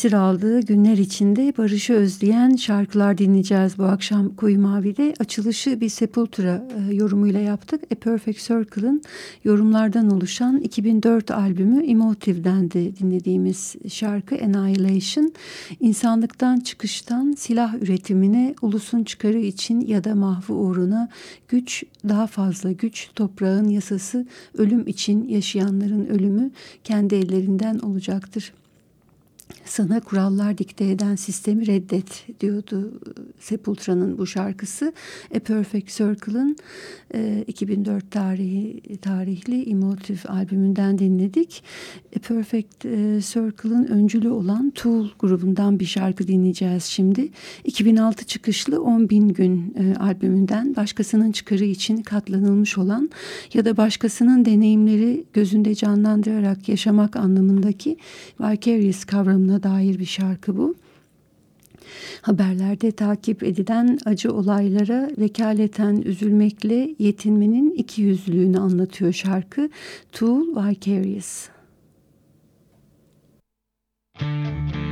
esir aldığı günler içinde barışı özleyen şarkılar dinleyeceğiz bu akşam Koyu Mavi'de. Açılışı bir Sepultura e, yorumuyla yaptık. A Perfect Circle'ın yorumlardan oluşan 2004 albümü Emotive'den de dinlediğimiz şarkı Annihilation. insanlıktan çıkıştan silah üretimine, ulusun çıkarı için ya da mahvu uğruna güç, daha fazla güç, toprağın yasası, ölüm için yaşayanların ölümü kendi ellerinden olacaktır. Sana kurallar dikte eden sistemi reddet diyordu Sepultura'nın bu şarkısı. A Perfect Circle'ın e, 2004 tarihi tarihli Emotive albümünden dinledik. A Perfect e, Circle'ın öncülü olan Tool grubundan bir şarkı dinleyeceğiz şimdi. 2006 çıkışlı 10 bin gün e, albümünden başkasının çıkarı için katlanılmış olan ya da başkasının deneyimleri gözünde canlandırarak yaşamak anlamındaki vicarious kavramına dair bir şarkı bu. Haberlerde takip edilen acı olaylara vekaleten üzülmekle yetinmenin iki yüzlülüğünü anlatıyor şarkı Tool Vicarious. Müzik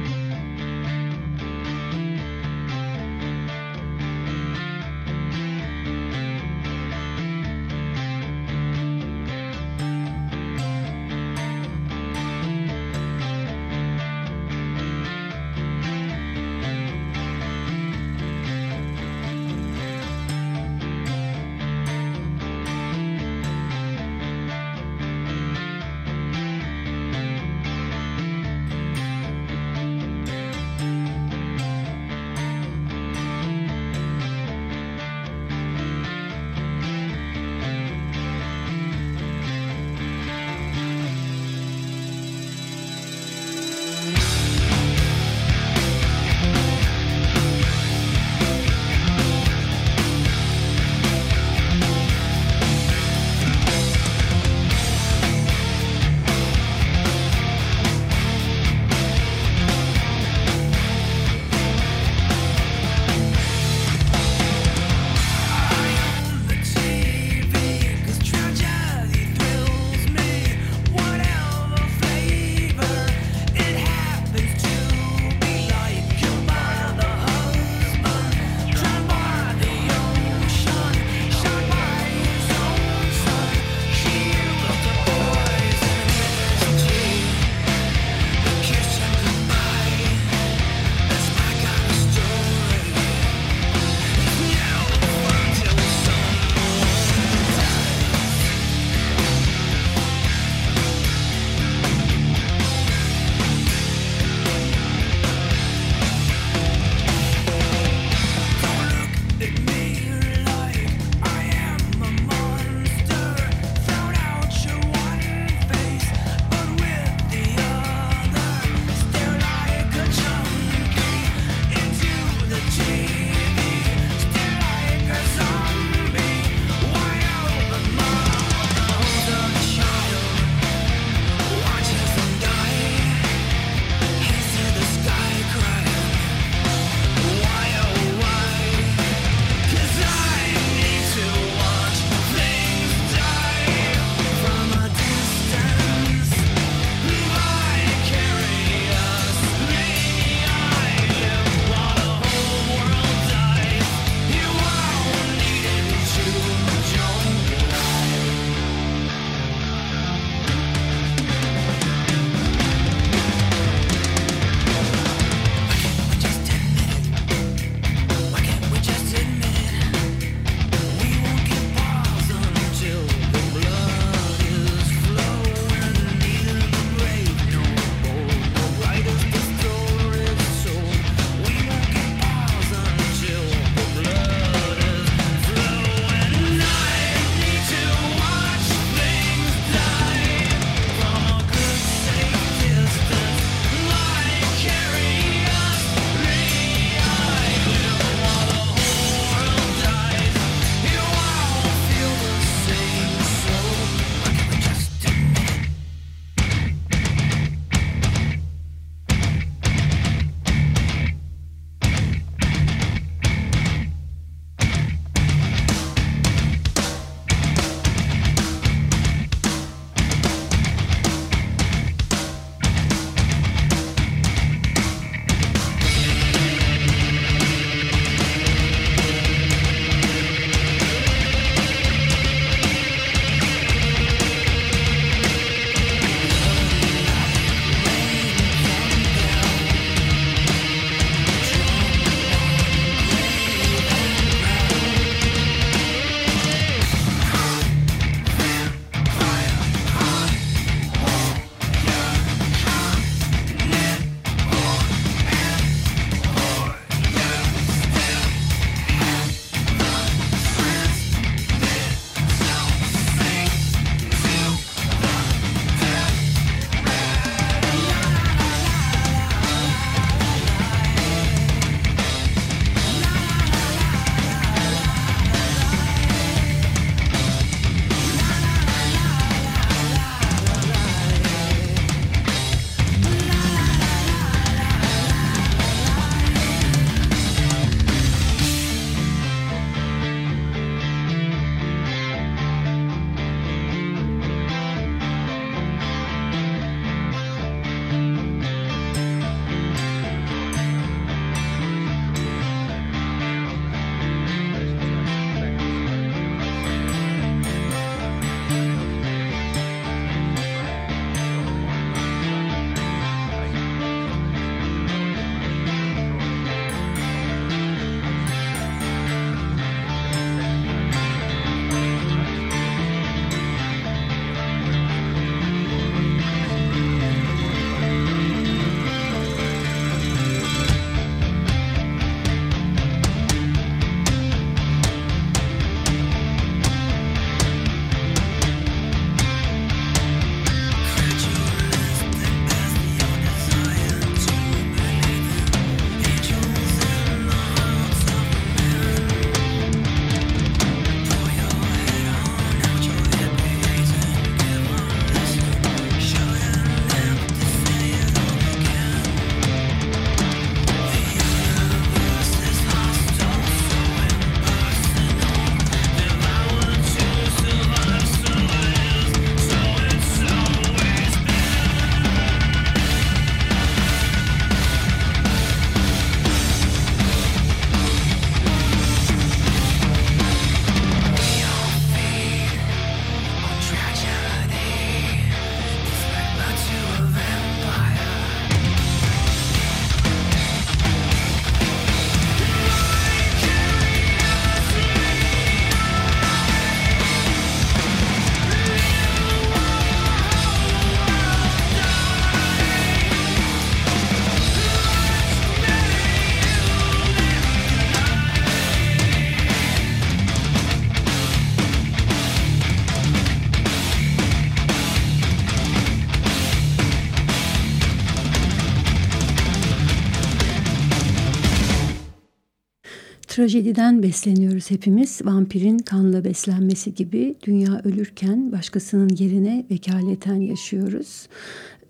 trajediden besleniyoruz hepimiz. Vampirin kanla beslenmesi gibi dünya ölürken başkasının yerine vekaleten yaşıyoruz.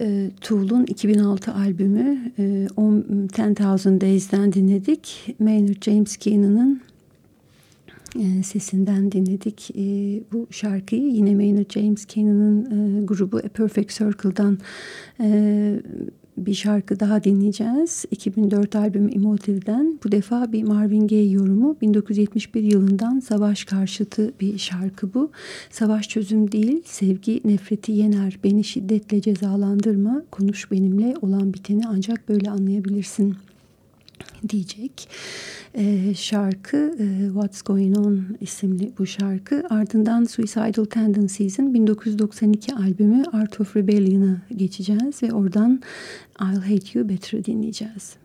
E, Tool'un 2006 albümü e, 10.000 Days'den dinledik. Maynard James Keenan'ın e, sesinden dinledik e, bu şarkıyı. Yine Maynard James Keenan'ın e, grubu A Perfect Circle'dan e, bir şarkı daha dinleyeceğiz. 2004 albümü Immortal'den. Bu defa bir Marvin Gaye yorumu. 1971 yılından savaş karşıtı bir şarkı bu. Savaş çözüm değil, sevgi nefreti yener. Beni şiddetle cezalandırma, konuş benimle olan biteni ancak böyle anlayabilirsin diyecek e, şarkı e, What's Going On isimli bu şarkı ardından Suicidal Tendencies'in 1992 albümü Art of Rebellion'a geçeceğiz ve oradan I'll Hate You Better'ı dinleyeceğiz.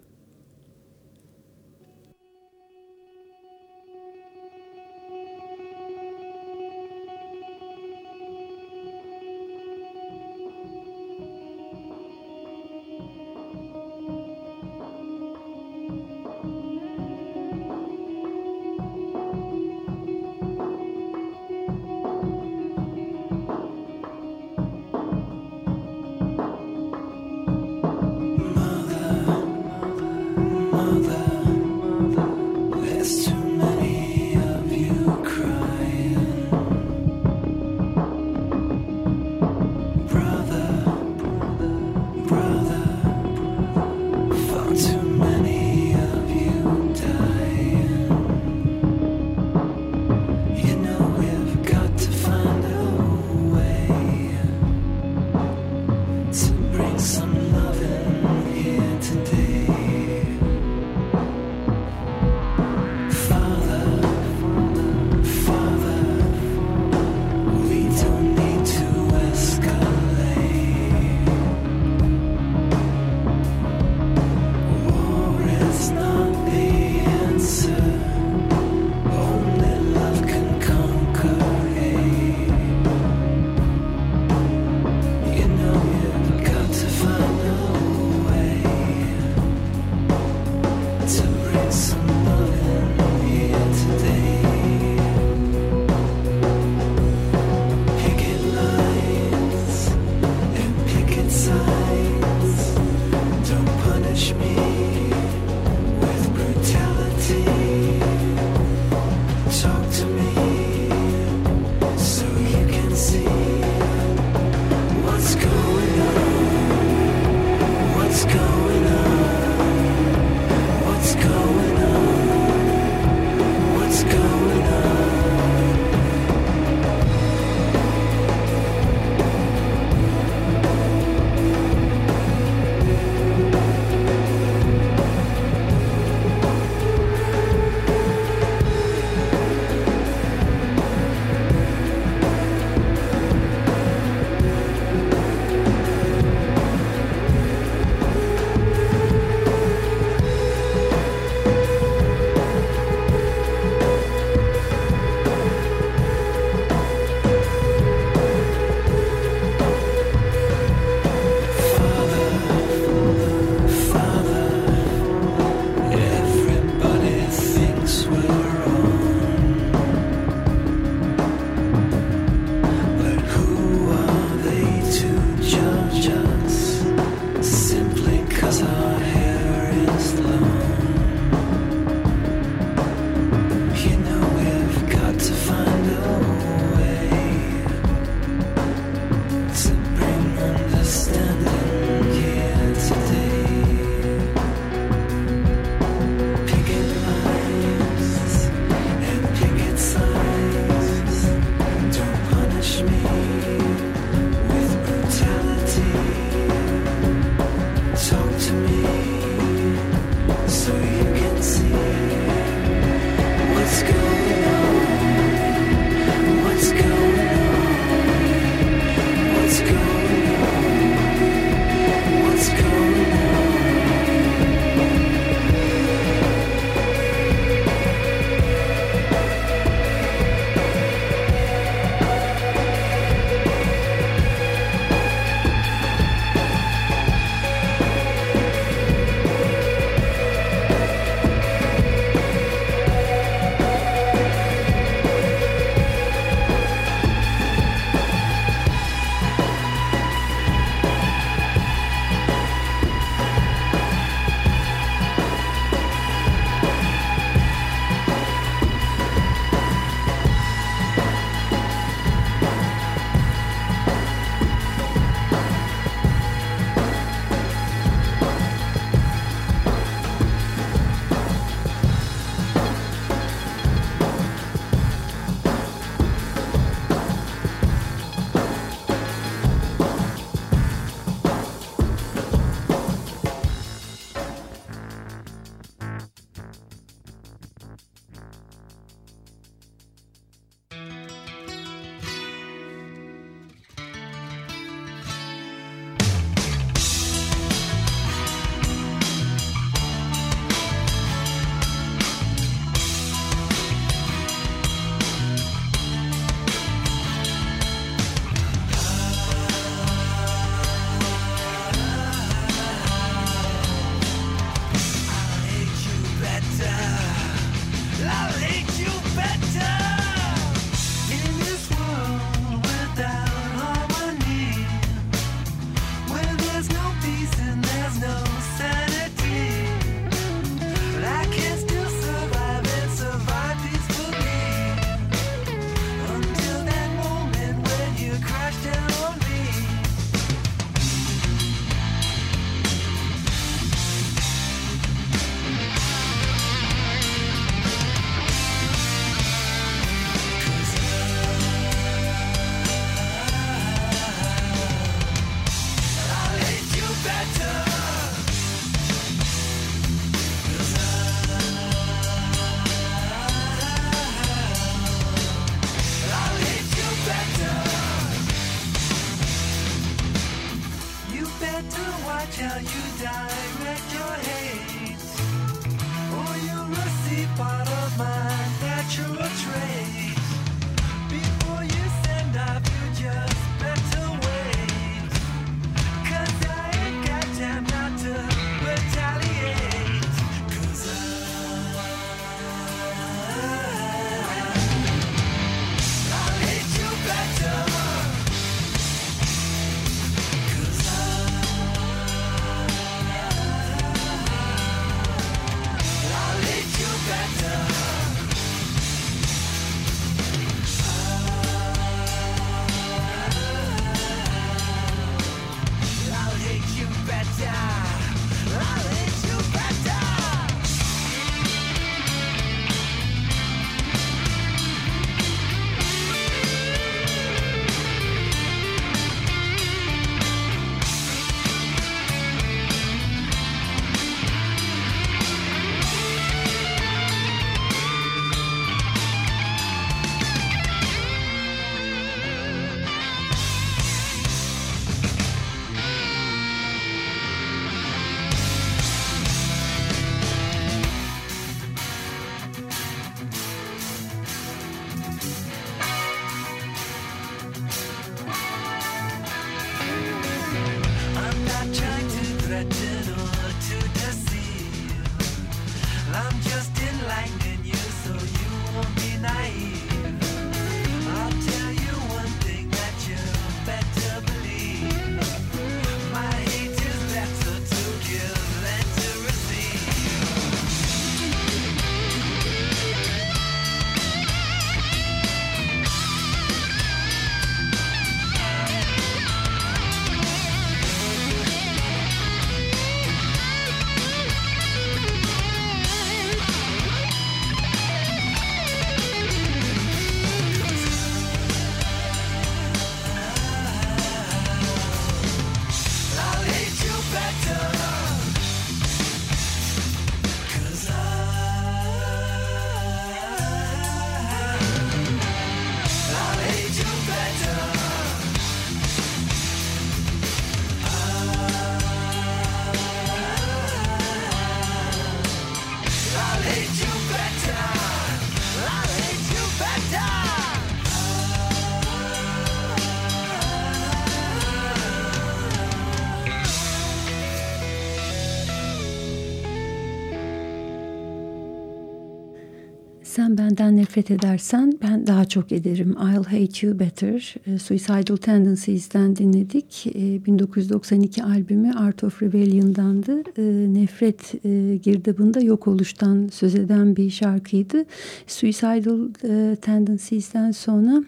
Sen benden nefret edersen ben daha çok ederim. I'll hate you better. E, Suicidal Tendencies'den dinledik. E, 1992 albümü Art of Rebellion'dandı. E, nefret e, girdabında yok oluştan söz eden bir şarkıydı. Suicidal e, Tendencies'den sonra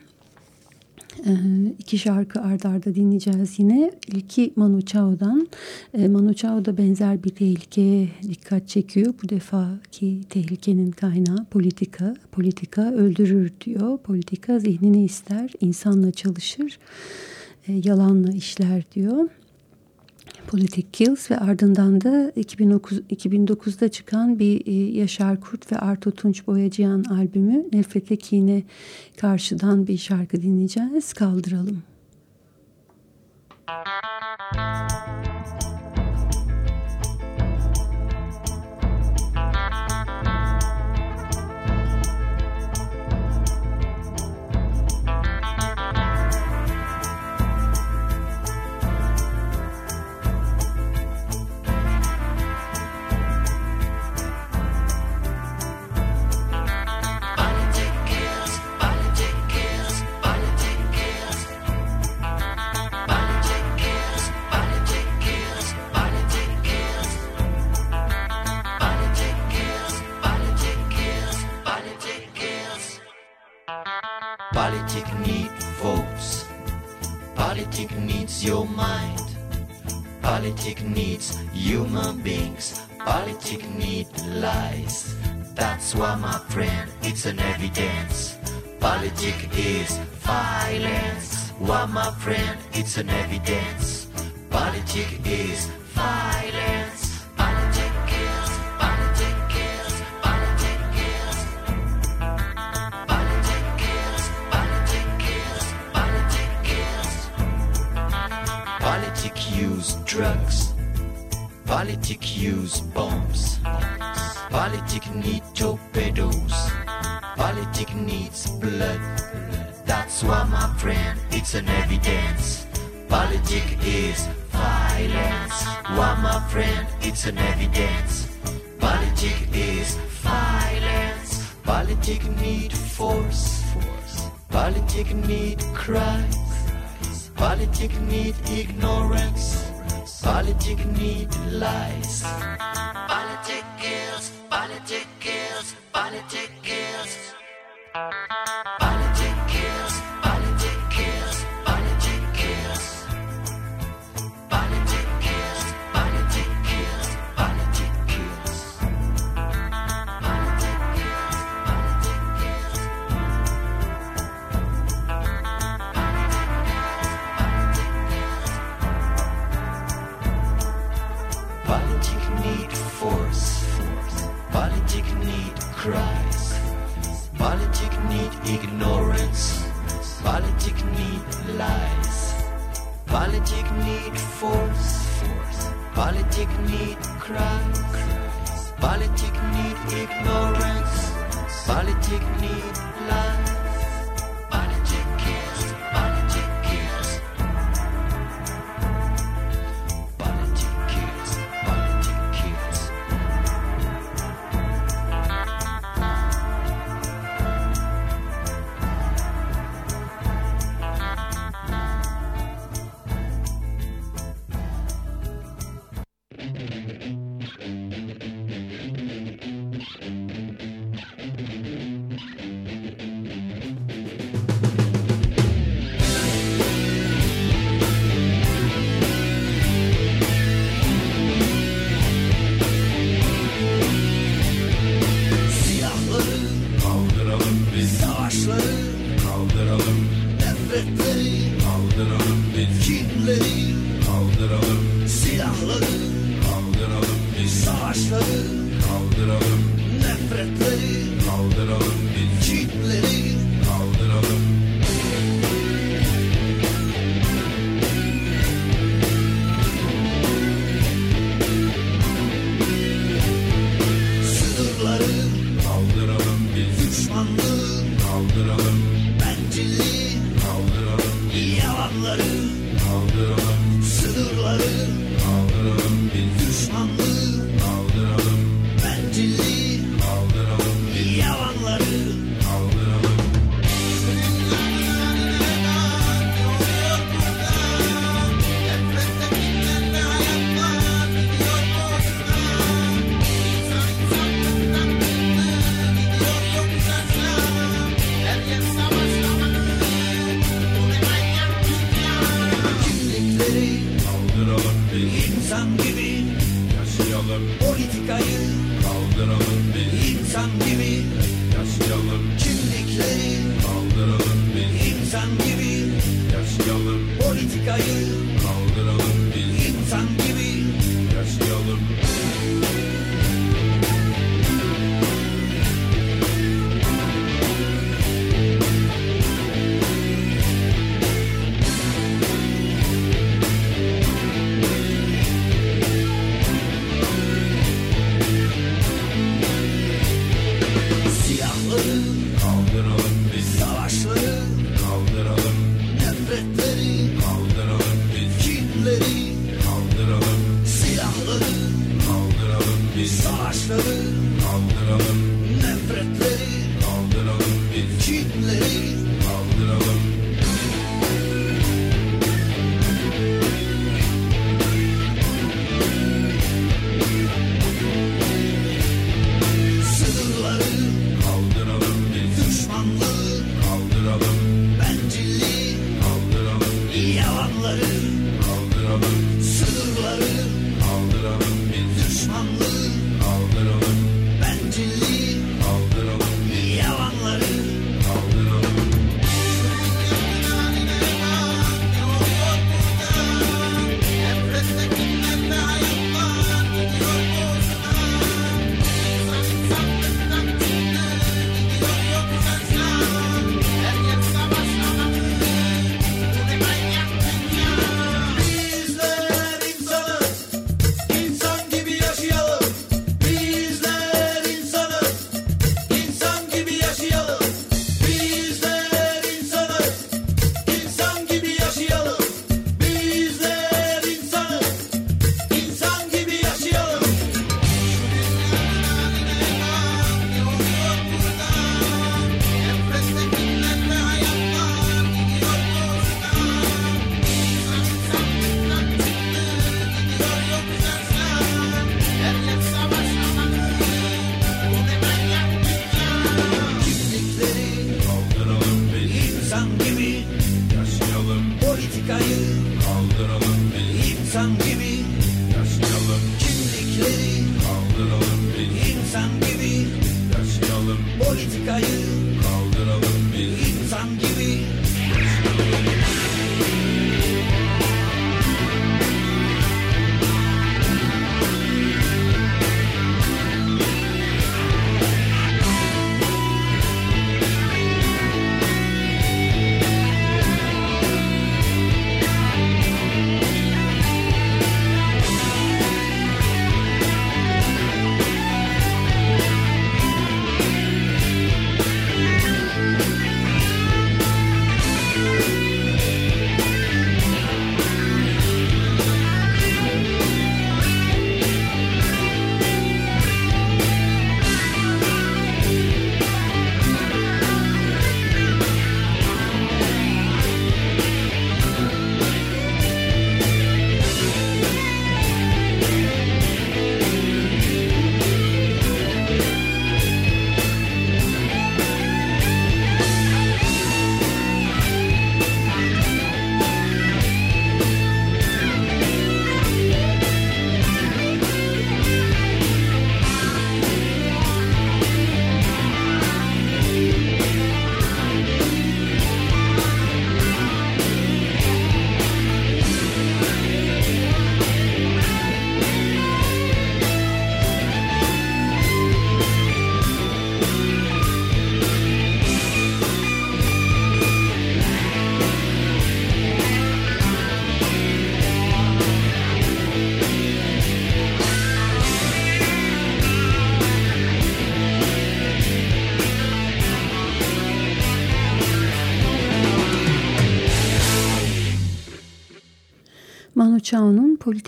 iki şarkı ardarda arda dinleyeceğiz yine. İlki Manu Chao'dan. Ee, Manu Chao da benzer bir tehlikeye dikkat çekiyor. Bu defaki tehlikenin kaynağı politika. Politika öldürür diyor. Politika zihnini ister, insanla çalışır, e, yalanla işler diyor. Politik Kills ve ardından da 2009, 2009'da çıkan bir e, Yaşar Kurt ve Arto Tunç Boyacıyan albümü Nefrete Kine karşıdan bir şarkı dinleyeceğiz. Kaldıralım. Müzik your mind. Politic needs human beings. Politic need lies. That's why, my friend, it's an evidence. Politic is violence. Why, my friend, it's an evidence. Politic is violence. Drugs. Politic use bombs. Politics need torpedoes. Politics needs blood. That's why, my friend, it's an evidence. Politics is violence. Why, my friend, it's an evidence. Politics is violence. Politics need force. Politics need cries. Politics need ignorance. Politic need lies. Politic kills. Politic kills. Politic kills. Cries. Politic need ignorance. Politic need lies. Politic need force. Politic need cries. Politic need ignorance. Politic need lies.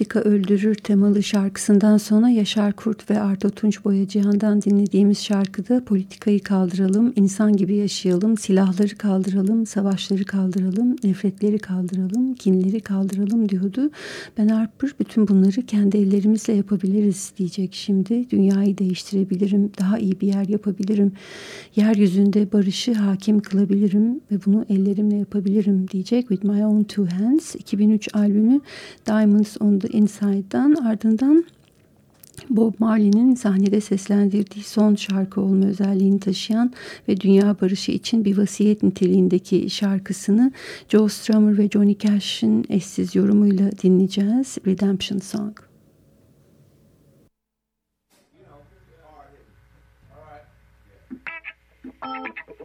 Politika Öldürür temalı şarkısından sonra Yaşar Kurt ve Arda Tunç Boyacıhan'dan dinlediğimiz şarkıda politikayı kaldıralım, insan gibi yaşayalım, silahları kaldıralım, savaşları kaldıralım, nefretleri kaldıralım, kinleri kaldıralım diyordu. Ben Harper bütün bunları kendi ellerimizle yapabiliriz diyecek şimdi. Dünyayı değiştirebilirim, daha iyi bir yer yapabilirim. Yeryüzünde barışı hakim kılabilirim ve bunu ellerimle yapabilirim diyecek. With My Own Two Hands 2003 albümü Diamonds on the Inside'dan ardından Bob Marley'nin sahnede seslendirdiği son şarkı olma özelliğini taşıyan ve dünya barışı için bir vasiyet niteliğindeki şarkısını Joe Strummer ve Johnny Cash'in eşsiz yorumuyla dinleyeceğiz. Redemption Song. better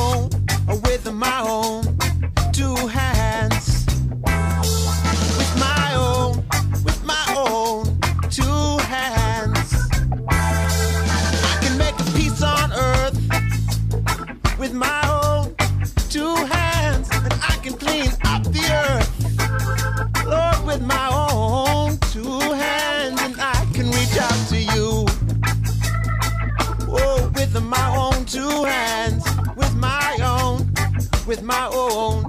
own, oh, with my own two hands. With my own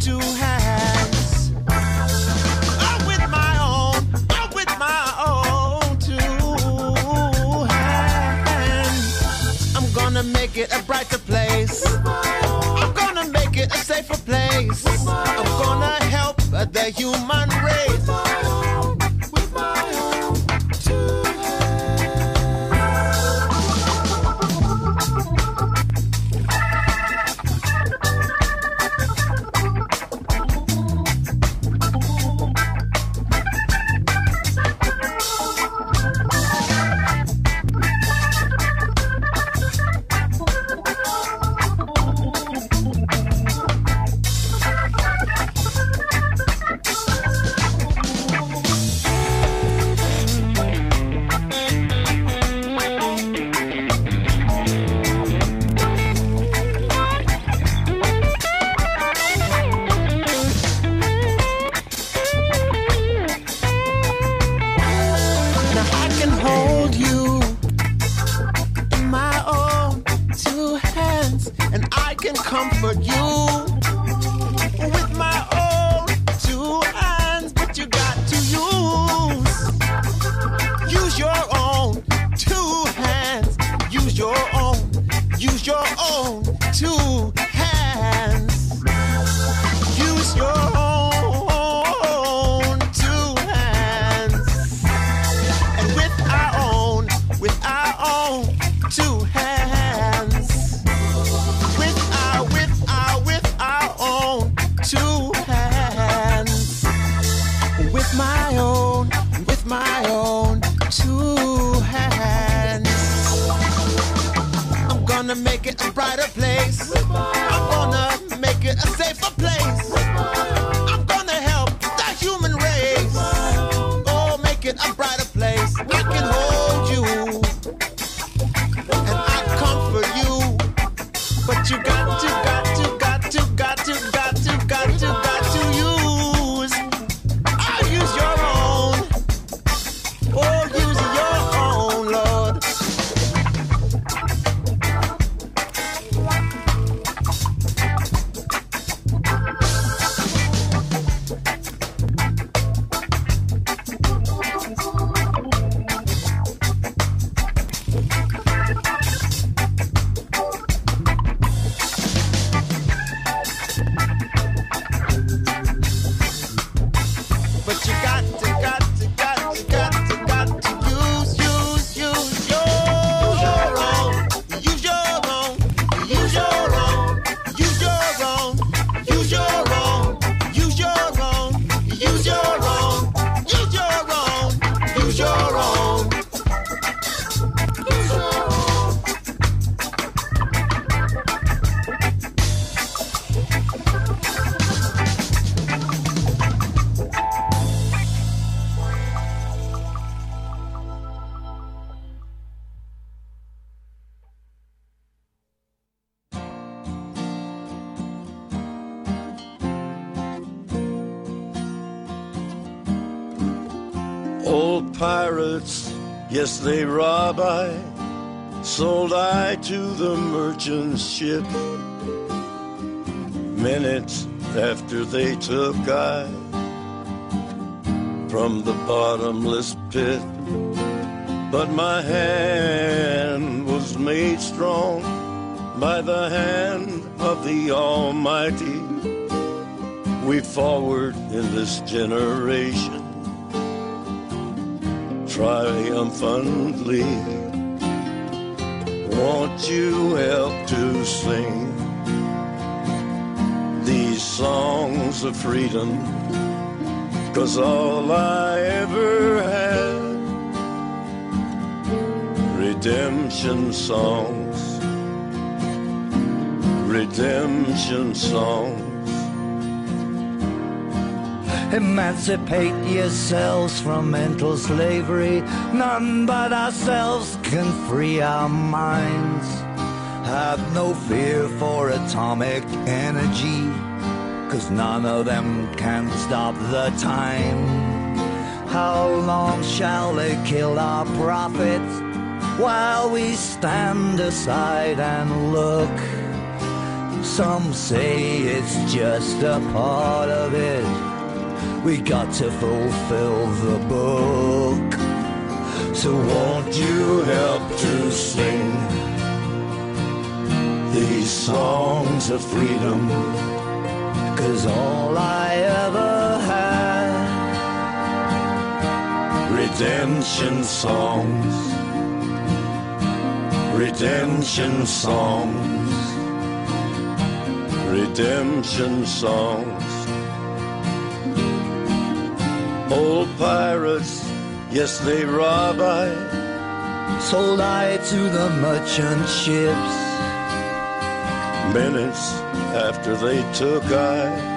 two hands. Oh, with my own, oh, with my own two hands. I'm gonna make it a brighter place I'm gonna make it a safer place. I'm gonna help the human race. two hands. I'm gonna make it a brighter place. I'm gonna make it a safer place. Pirates Yes, they rob I, sold I to the merchant ship. Minutes after they took I from the bottomless pit. But my hand was made strong by the hand of the Almighty. We forward in this generation triumphantly. Won't you help to sing these songs of freedom? Cause all I ever had redemption songs, redemption songs. Emancipate yourselves from mental slavery. None but ourselves can free our minds. Have no fear for atomic energy, cause none of them can stop the time. How long shall they kill our prophets while we stand aside and look? Some say it's just a part of it we got to fulfill the book. So won't you help to sing these songs of freedom? Cause all I ever had redemption songs, redemption songs, redemption songs. Old pirates, yes, they rob I. Sold I to the merchant ships. Minutes after they took I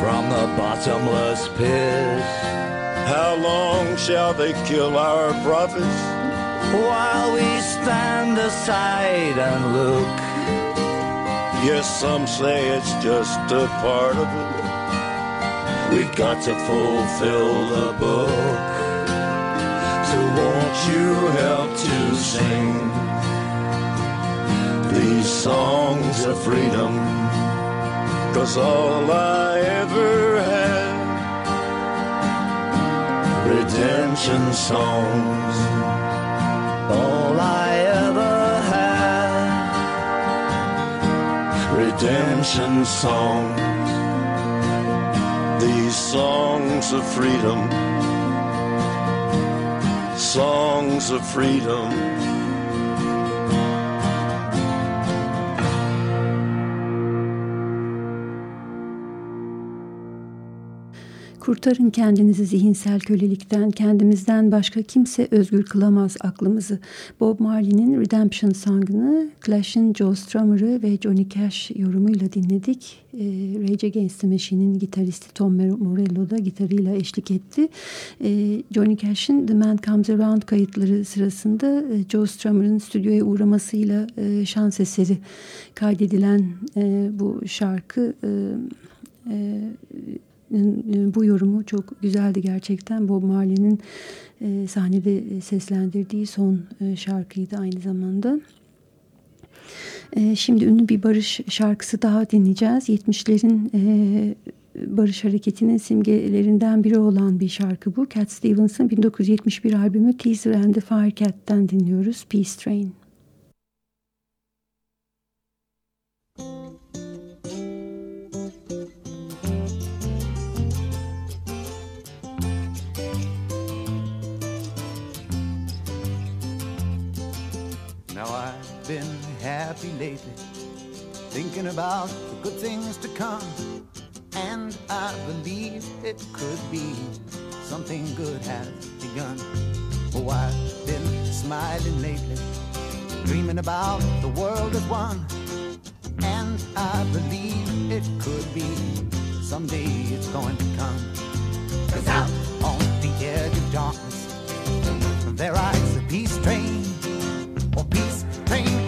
from the bottomless pit. How long shall they kill our prophets? While we stand aside and look. Yes, some say it's just a part of it. We've got to fulfill the book. So won't you help to sing these songs of freedom? Cause all I ever had, redemption songs. All I ever had, redemption songs songs of freedom, songs of freedom. Kurtarın kendinizi zihinsel kölelikten, kendimizden başka kimse özgür kılamaz aklımızı. Bob Marley'nin Redemption Song'ını Clash'ın Joe Strummer'ı ve Johnny Cash yorumuyla dinledik. E, Rage Against the Machine'in gitaristi Tom Morello da gitarıyla eşlik etti. E, Johnny Cash'in The Man Comes Around kayıtları sırasında e, Joe Strummer'ın stüdyoya uğramasıyla e, şans eseri kaydedilen e, bu şarkı... E, e, bu yorumu çok güzeldi gerçekten. Bob Marley'nin e, sahnede seslendirdiği son e, şarkıydı aynı zamanda. Şimdi ünlü bir barış şarkısı daha dinleyeceğiz. 70'lerin e, barış hareketinin simgelerinden biri olan bir şarkı bu. Cat Stevens'ın 1971 albümü Teaser and the Firecat'ten dinliyoruz. Peace Train. Happy lately, thinking about the good things to come. And I believe it could be something good has begun. Oh, I've been smiling lately, dreaming about the world as one. And I believe it could be someday it's going to come. Cause out on the edge of darkness, there rides the peace train. Or peace train,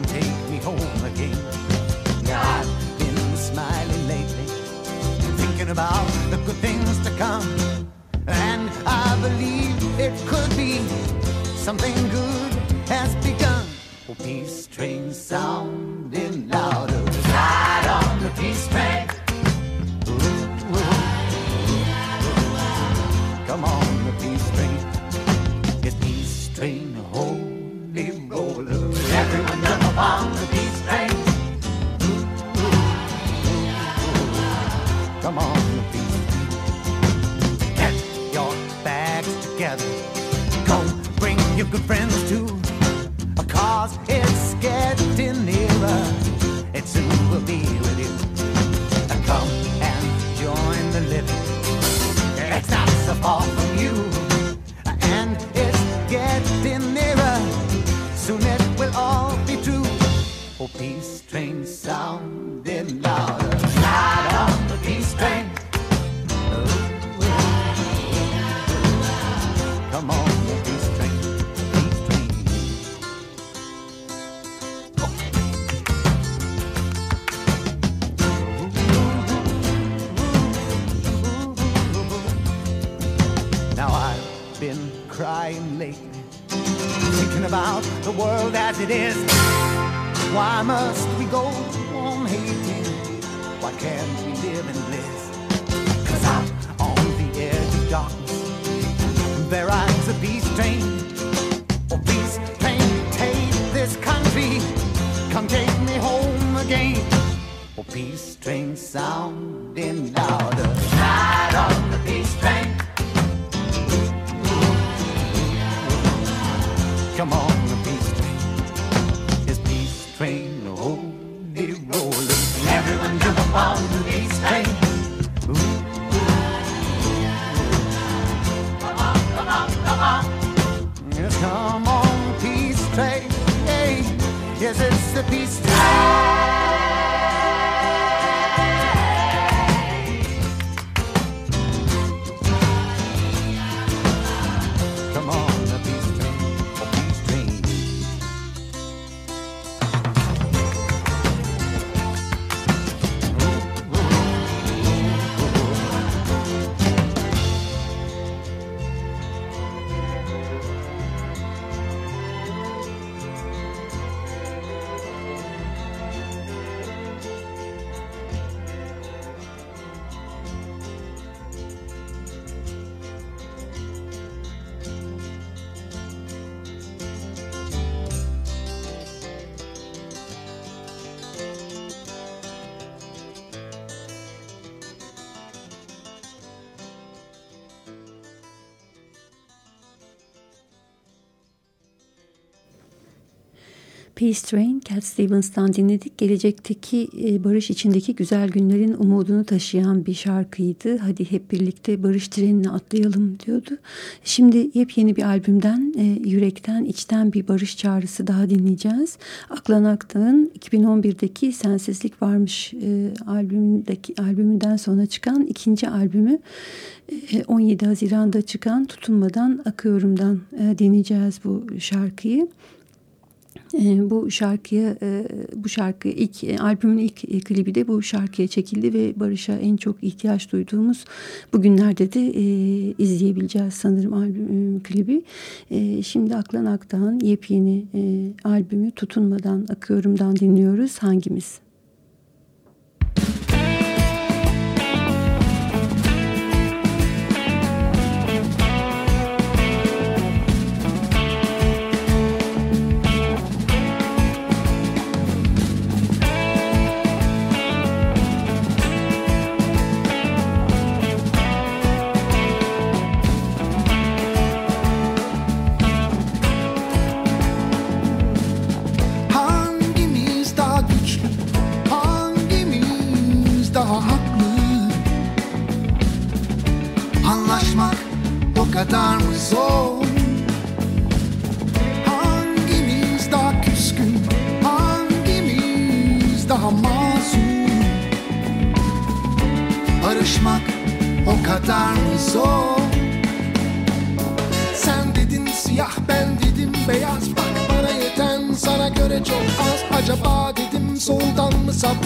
come take me home again. I've been smiling lately, thinking about the good things to come. And I believe it could be something good has begun. Oh, peace train sounding loud. down. Peace Train, Cat Stevens'tan dinledik. Gelecekteki e, barış içindeki güzel günlerin umudunu taşıyan bir şarkıydı. Hadi hep birlikte barış trenine atlayalım diyordu. Şimdi yepyeni bir albümden, e, yürekten, içten bir barış çağrısı daha dinleyeceğiz. Aklan Aktan'ın 2011'deki Sensizlik Varmış e, albümündeki albümünden sonra çıkan ikinci albümü 17 Haziran'da çıkan Tutunmadan Akıyorum'dan dinleyeceğiz bu şarkıyı. Ee, bu şarkıya e, bu şarkı ilk e, albümün ilk e, klibi de bu şarkıya çekildi ve Barış'a en çok ihtiyaç duyduğumuz bugünlerde de izleyebileceğiz sanırım albüm klibi. Şimdi Aklan Aktan yepyeni albümü Tutunmadan Akıyorum'dan dinliyoruz hangimiz?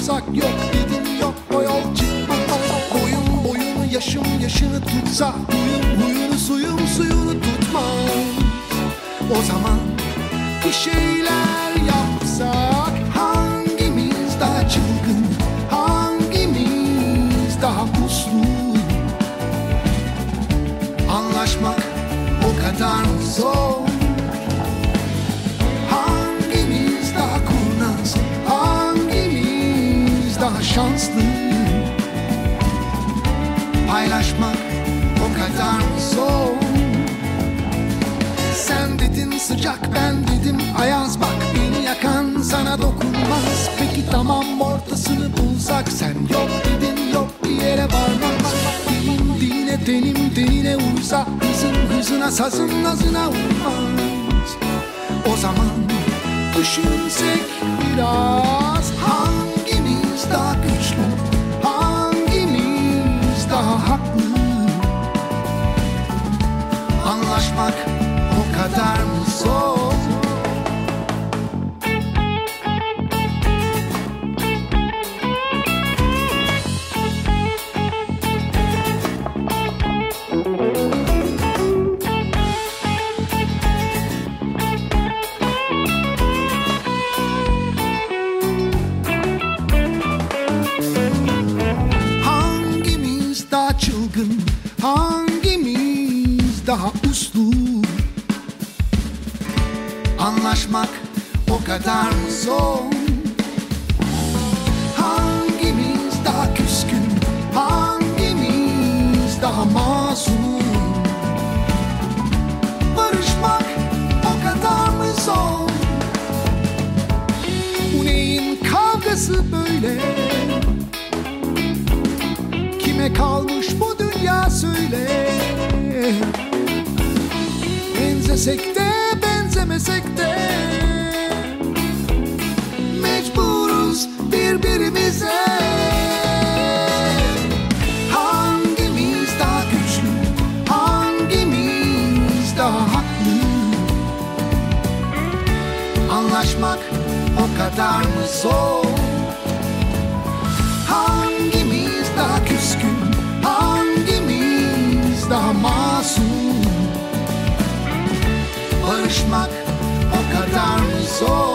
suck your daha şanslı. Paylaşmak o kadar mı zor? Sen dedin sıcak ben dedim ayaz. Bak beni yakan sana dokunmaz. Peki tamam ortasını bulsak. Sen yok dedin yok bir yere varmaz. Dilim diline tenim tenine uysa Hızın hızına sazın nazına uymaz. O zaman düşünsek biraz. Hangimiz arms. So birbirimize. Hangimiz daha güçlü? Hangimiz daha haklı? Anlaşmak o kadar mı zor? Hangimiz daha küskün? Hangimiz daha masum? Barışmak o kadar mı zor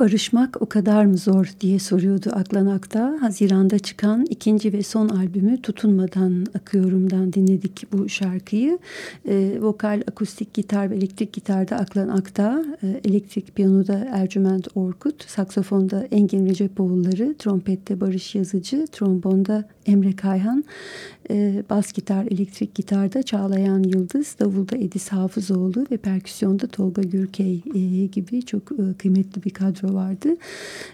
Barışmak o kadar mı zor diye soruyordu Aklan Akta. Haziranda çıkan ikinci ve son albümü Tutunmadan Akıyorum'dan dinledik bu şarkıyı. E, vokal, akustik gitar ve elektrik gitarda Aklan Akta, e, elektrik piyanoda Ercüment Orkut, saksafonda Engin Recepoğulları, trompette Barış Yazıcı, trombonda Emre Kayhan, e, bas gitar, elektrik gitarda Çağlayan Yıldız, davulda Edis Hafızoğlu ve perküsyonda Tolga Gürkey e, gibi çok e, kıymetli bir kadro vardı.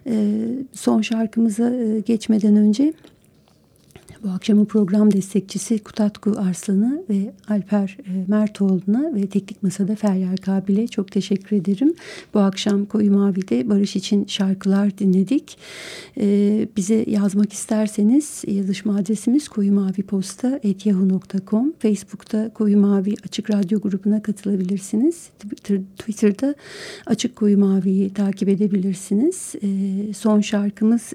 E, son şarkımıza e, geçmeden önce bu akşamın program destekçisi Kutatku Arslan'ı ve Alper e, Mertoğlu'na ve Teknik Masa'da Feryal Kabil'e çok teşekkür ederim. Bu akşam Koyu Mavi'de Barış için şarkılar dinledik. E, bize yazmak isterseniz yazışma adresimiz koyumaviposta.yahoo.com Facebook'ta Koyu Mavi Açık Radyo grubuna katılabilirsiniz. Twitter, Twitter'da Açık Koyu Mavi'yi takip edebilirsiniz. E, son şarkımız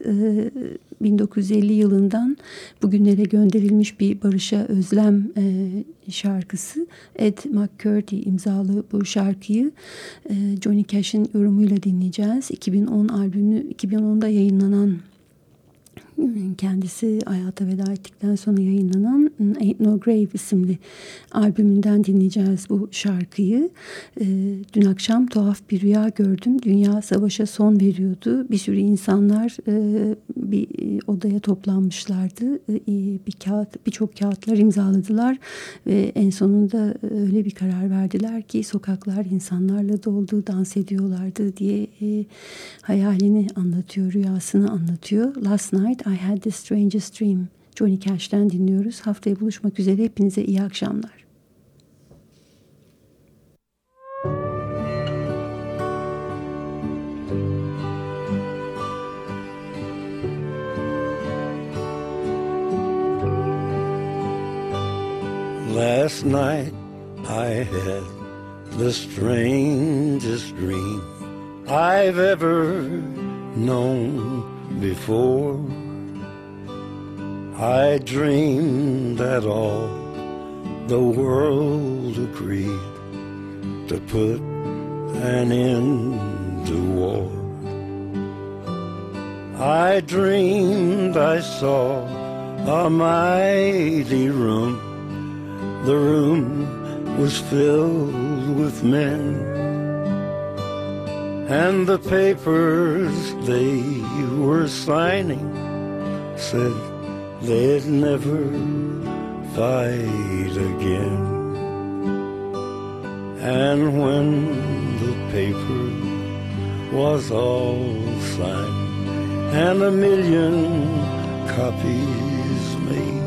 1950 yılından bugünlere gönderilmiş bir Barış'a Özlem e, şarkısı. Ed McCurdy imzalı bu şarkıyı e, Johnny Cash'in yorumuyla dinleyeceğiz. 2010 albümü 2010'da yayınlanan kendisi hayata veda ettikten sonra yayınlanan Ain't No Grave isimli albümünden dinleyeceğiz bu şarkıyı. Ee, dün akşam tuhaf bir rüya gördüm. Dünya savaşa son veriyordu. Bir sürü insanlar e, bir odaya toplanmışlardı. E, bir kağıt, birçok kağıtlar imzaladılar ve en sonunda öyle bir karar verdiler ki sokaklar insanlarla doldu, dans ediyorlardı diye e, hayalini anlatıyor, rüyasını anlatıyor. Last night I had the strangest dream. Johnny Cash'ten dinliyoruz. Haftaya buluşmak üzere. Hepinize iyi akşamlar. Last night I had the strangest dream I've ever known before. I dreamed that all the world agreed to put an end to war. I dreamed I saw a mighty room. The room was filled with men. And the papers they were signing said they'd never fight again. And when the paper was all signed and a million copies made,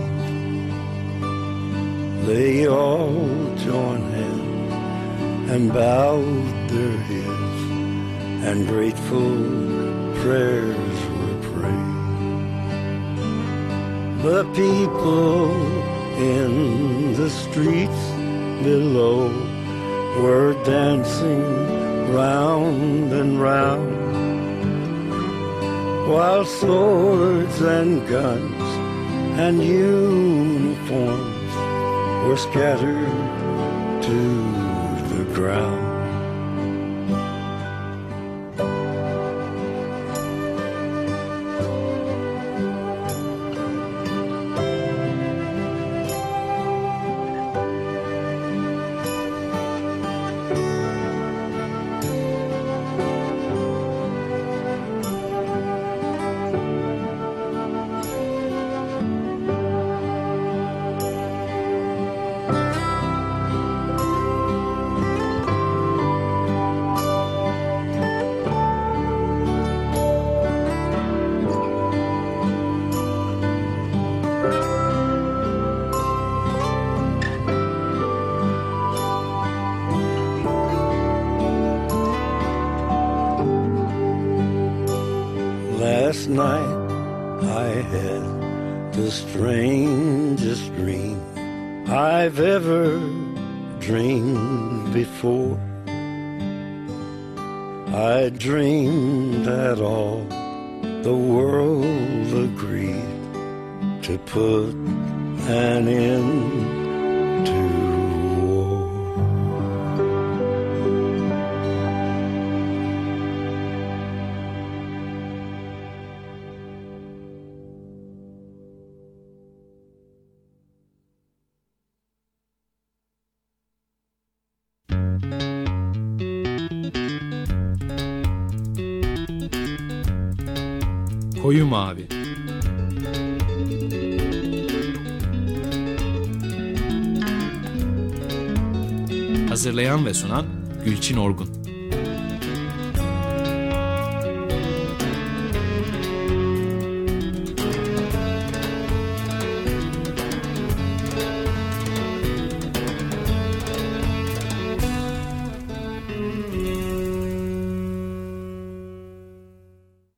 they all joined hands and bowed their heads, and grateful prayers The people in the streets below were dancing round and round while swords and guns and uniforms were scattered to the ground.